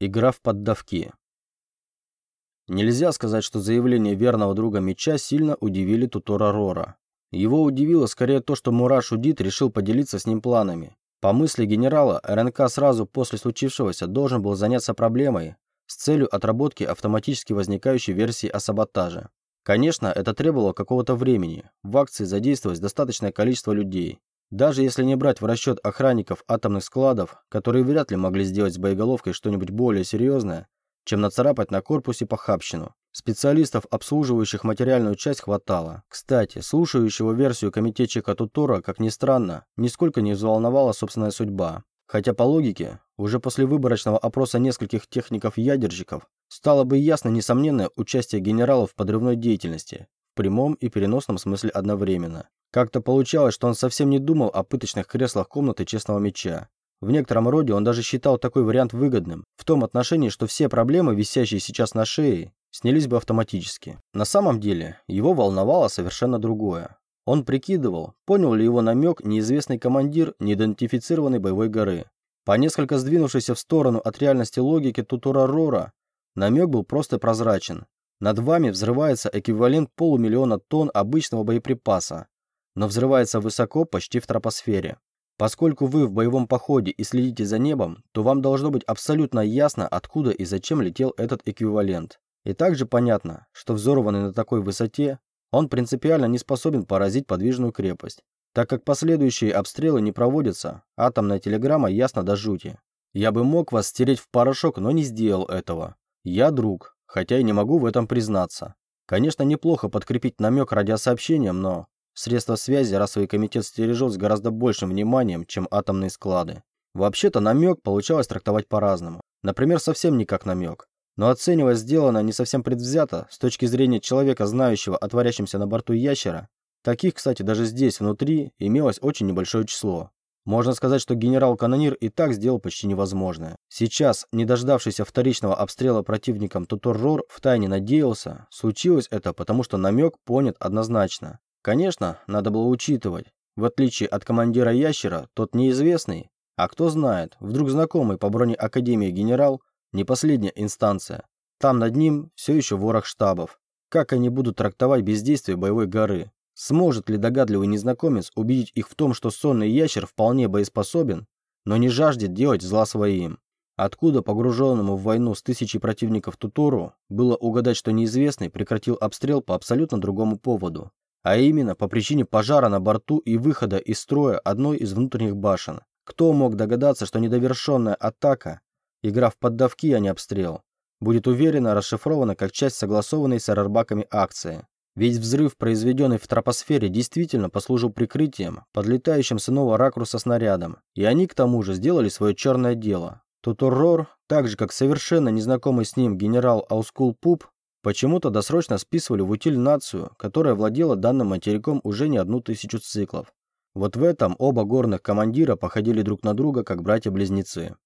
Игра в поддавки. Нельзя сказать, что заявление верного друга меча сильно удивили Тутора Рора. Его удивило скорее то, что Мураш Удит решил поделиться с ним планами. По мысли генерала, РНК сразу после случившегося должен был заняться проблемой с целью отработки автоматически возникающей версии о саботаже. Конечно, это требовало какого-то времени. В акции задействовалось достаточное количество людей. Даже если не брать в расчет охранников атомных складов, которые вряд ли могли сделать с боеголовкой что-нибудь более серьезное, чем нацарапать на корпусе похабщину. Специалистов, обслуживающих материальную часть, хватало. Кстати, слушающего версию комитетчика Тутора, как ни странно, нисколько не взволновала собственная судьба. Хотя по логике, уже после выборочного опроса нескольких техников-ядерщиков, стало бы ясно несомненное участие генералов в подрывной деятельности, в прямом и переносном смысле одновременно. Как-то получалось, что он совсем не думал о пыточных креслах комнаты честного меча. В некотором роде он даже считал такой вариант выгодным, в том отношении, что все проблемы, висящие сейчас на шее, снялись бы автоматически. На самом деле, его волновало совершенно другое. Он прикидывал, понял ли его намек неизвестный командир неидентифицированной боевой горы. По несколько сдвинувшейся в сторону от реальности логики Тутура Рора, намек был просто прозрачен. Над вами взрывается эквивалент полумиллиона тонн обычного боеприпаса, но взрывается высоко, почти в тропосфере. Поскольку вы в боевом походе и следите за небом, то вам должно быть абсолютно ясно, откуда и зачем летел этот эквивалент. И также понятно, что взорванный на такой высоте, он принципиально не способен поразить подвижную крепость, так как последующие обстрелы не проводятся, атомная телеграмма ясна до жути. Я бы мог вас стереть в порошок, но не сделал этого. Я друг, хотя и не могу в этом признаться. Конечно, неплохо подкрепить намек радиосообщением, но Средства связи расовый комитет стережет с гораздо большим вниманием, чем атомные склады. Вообще-то намек получалось трактовать по-разному. Например, совсем не как намек. Но оценивая сделанное не совсем предвзято, с точки зрения человека, знающего о творящемся на борту ящера, таких, кстати, даже здесь, внутри, имелось очень небольшое число. Можно сказать, что генерал-канонир и так сделал почти невозможное. Сейчас, не дождавшийся вторичного обстрела противником Тутор-Рор втайне надеялся, случилось это потому, что намек понят однозначно. Конечно, надо было учитывать. В отличие от командира ящера, тот неизвестный, а кто знает, вдруг знакомый по броне Академии генерал не последняя инстанция. Там над ним все еще ворох штабов. Как они будут трактовать бездействие боевой горы? Сможет ли догадливый незнакомец убедить их в том, что сонный ящер вполне боеспособен, но не жаждет делать зла своим? Откуда погруженному в войну с тысячей противников Тутору было угадать, что неизвестный прекратил обстрел по абсолютно другому поводу? А именно по причине пожара на борту и выхода из строя одной из внутренних башен. Кто мог догадаться, что недовершенная атака, игра в поддавки, а не обстрел, будет уверенно расшифрована как часть согласованной с аэрбаками акции? Ведь взрыв, произведенный в тропосфере, действительно послужил прикрытием, подлетающим с иного ракурса снарядом, и они к тому же сделали свое черное дело. Тутуррор, так же как совершенно незнакомый с ним генерал Аускул Пуп, Почему-то досрочно списывали в утиль нацию, которая владела данным материком уже не одну тысячу циклов. Вот в этом оба горных командира походили друг на друга, как братья-близнецы.